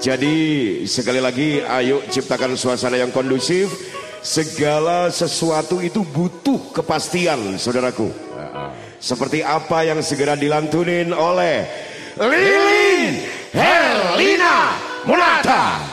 Jadi sekali lagi ayo ciptakan suasana yang kondusif. Segala sesuatu itu butuh kepastian saudaraku. Seperti apa yang segera dilantunin oleh Lilin Helina Munata.